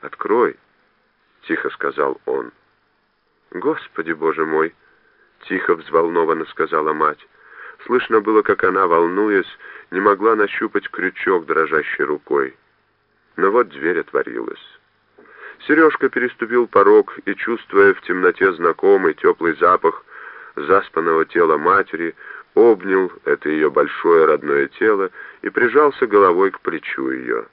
«Открой», — тихо сказал он. «Господи, Боже мой!» — тихо, взволнованно сказала мать. Слышно было, как она, волнуясь, не могла нащупать крючок дрожащей рукой. Но вот дверь отворилась. Сережка переступил порог и, чувствуя в темноте знакомый теплый запах заспанного тела матери, обнял это ее большое родное тело и прижался головой к плечу ее.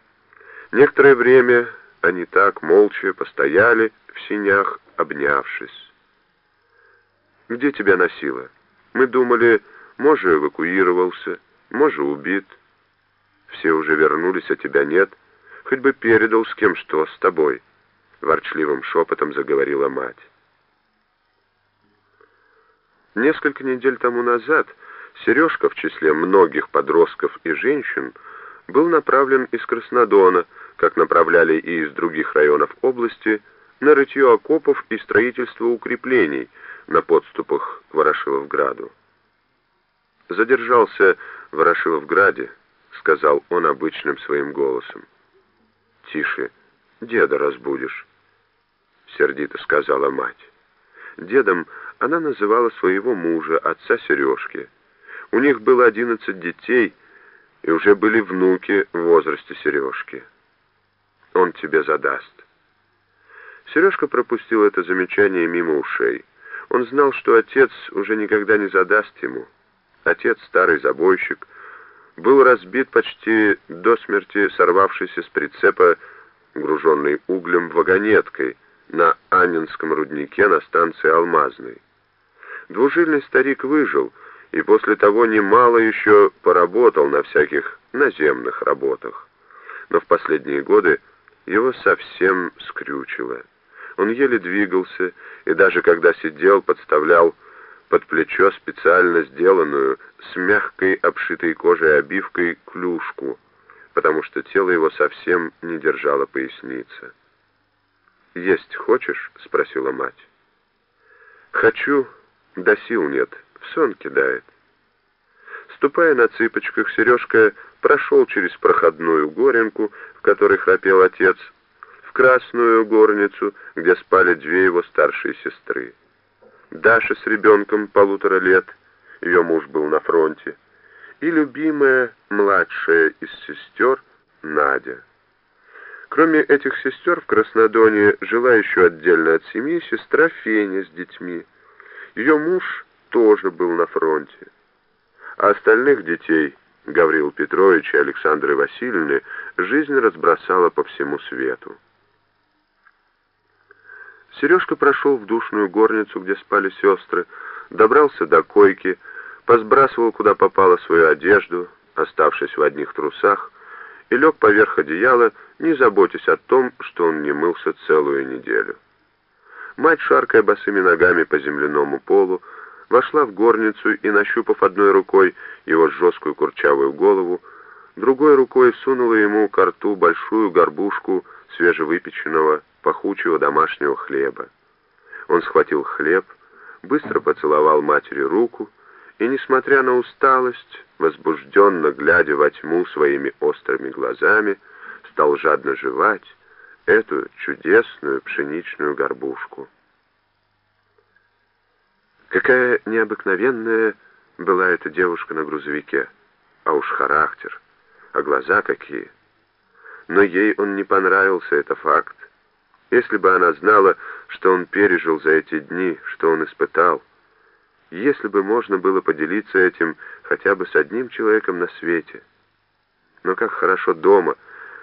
Некоторое время они так молча постояли в синях, обнявшись. «Где тебя носило? Мы думали, может, эвакуировался, может, убит. Все уже вернулись, а тебя нет. Хоть бы передал с кем что с тобой», — ворчливым шепотом заговорила мать. Несколько недель тому назад Сережка в числе многих подростков и женщин был направлен из Краснодона, как направляли и из других районов области, на рытье окопов и строительство укреплений на подступах к Ворошиловграду. «Задержался в Ворошиловграде», — сказал он обычным своим голосом. «Тише, деда разбудишь», — сердито сказала мать. Дедом она называла своего мужа, отца Сережки. У них было одиннадцать детей, и уже были внуки в возрасте Сережки. Он тебе задаст. Сережка пропустил это замечание мимо ушей. Он знал, что отец уже никогда не задаст ему. Отец, старый забойщик, был разбит почти до смерти сорвавшийся с прицепа, груженный углем вагонеткой, на Аннинском руднике на станции Алмазной. Двужильный старик выжил, и после того немало еще поработал на всяких наземных работах. Но в последние годы его совсем скрючило. Он еле двигался, и даже когда сидел, подставлял под плечо специально сделанную с мягкой обшитой кожей обивкой клюшку, потому что тело его совсем не держало поясница. «Есть хочешь?» — спросила мать. «Хочу, да сил нет, в сон кидает». Ступая на цыпочках, Сережка прошел через проходную горенку, в которой храпел отец, в красную горницу, где спали две его старшие сестры. Даша с ребенком полутора лет, ее муж был на фронте, и любимая младшая из сестер Надя. Кроме этих сестер в Краснодоне жила еще отдельно от семьи сестра Феня с детьми. Ее муж тоже был на фронте. А остальных детей, Гаврил Петрович и Александры Васильевны, жизнь разбросала по всему свету. Сережка прошел в душную горницу, где спали сестры, добрался до койки, посбрасывал куда попало свою одежду, оставшись в одних трусах, и лег поверх одеяла, не заботясь о том, что он не мылся целую неделю. Мать, шаркая босыми ногами по земляному полу, вошла в горницу и, нащупав одной рукой его жесткую курчавую голову, другой рукой сунула ему к рту большую горбушку свежевыпеченного пахучего домашнего хлеба. Он схватил хлеб, быстро поцеловал матери руку и, несмотря на усталость, возбужденно глядя во тьму своими острыми глазами, стал жадно жевать эту чудесную пшеничную горбушку. Какая необыкновенная была эта девушка на грузовике, а уж характер, а глаза какие. Но ей он не понравился, это факт. Если бы она знала, что он пережил за эти дни, что он испытал, если бы можно было поделиться этим хотя бы с одним человеком на свете. Но как хорошо дома,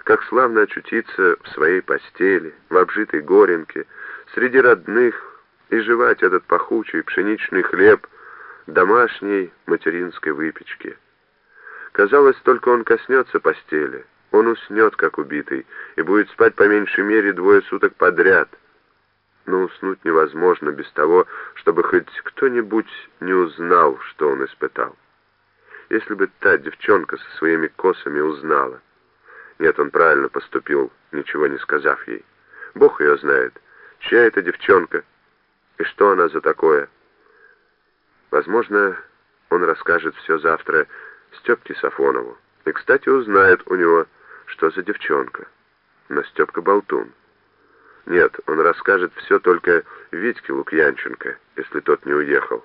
как славно очутиться в своей постели, в обжитой горенке, среди родных и жевать этот пахучий пшеничный хлеб домашней материнской выпечки. Казалось, только он коснется постели, он уснет, как убитый, и будет спать по меньшей мере двое суток подряд — но уснуть невозможно без того, чтобы хоть кто-нибудь не узнал, что он испытал. Если бы та девчонка со своими косами узнала. Нет, он правильно поступил, ничего не сказав ей. Бог ее знает, чья это девчонка и что она за такое. Возможно, он расскажет все завтра Степке Сафонову. И, кстати, узнает у него, что за девчонка. Но Степка болтун. Нет, он расскажет все только Витьке Лукьянченко, если тот не уехал.